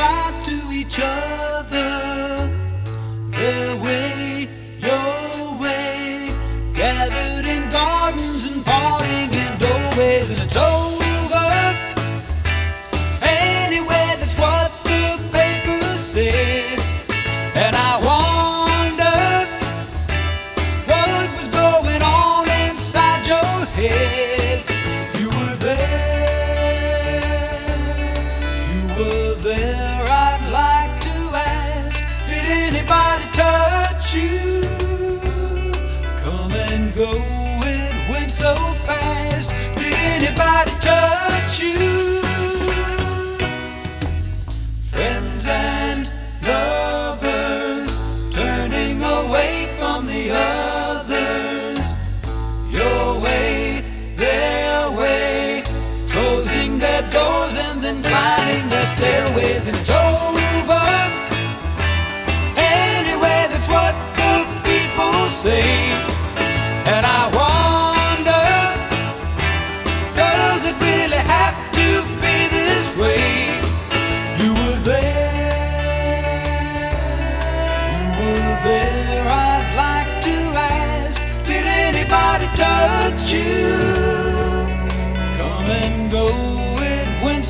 goodbye to each other. So fast. Did anybody touch you? Friends and lovers turning away from the others. Your way, their way, closing their doors and then climbing their stairways. And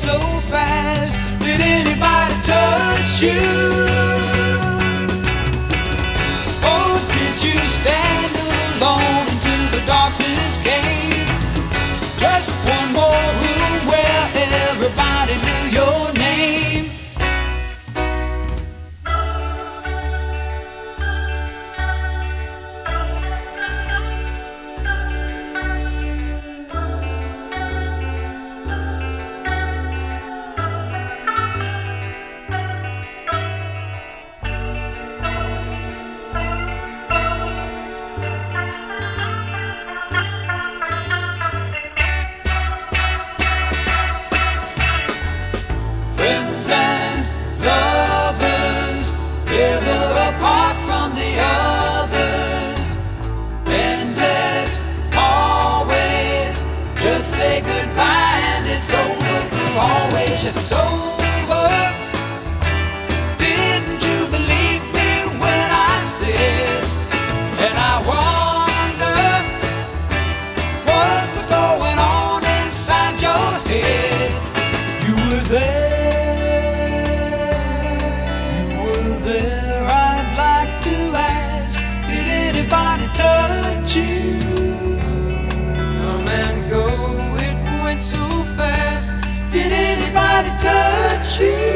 so fast. Did anybody touch you? she